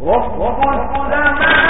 وقدما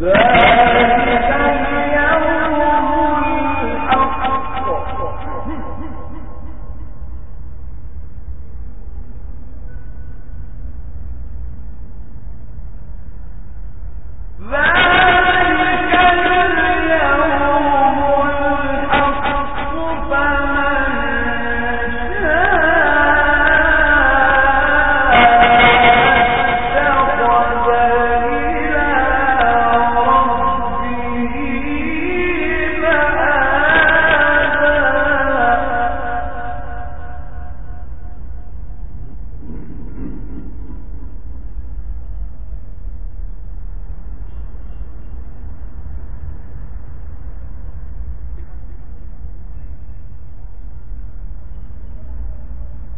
Let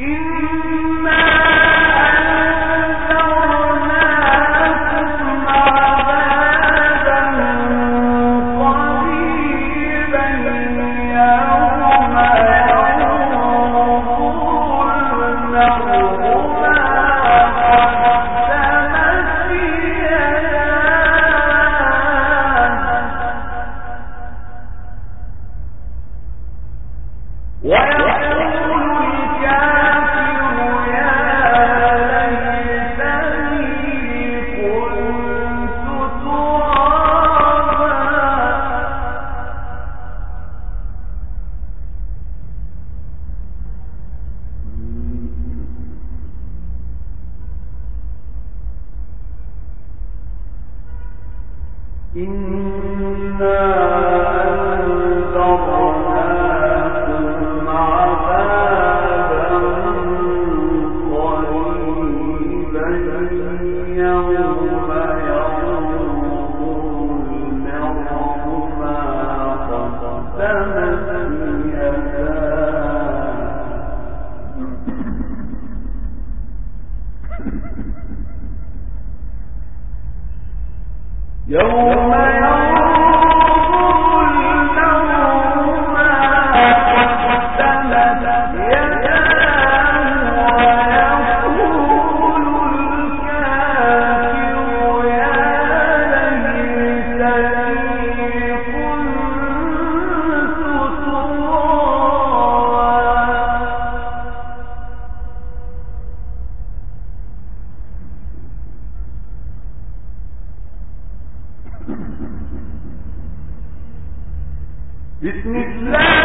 إن إِنَّا يوم قريب كلا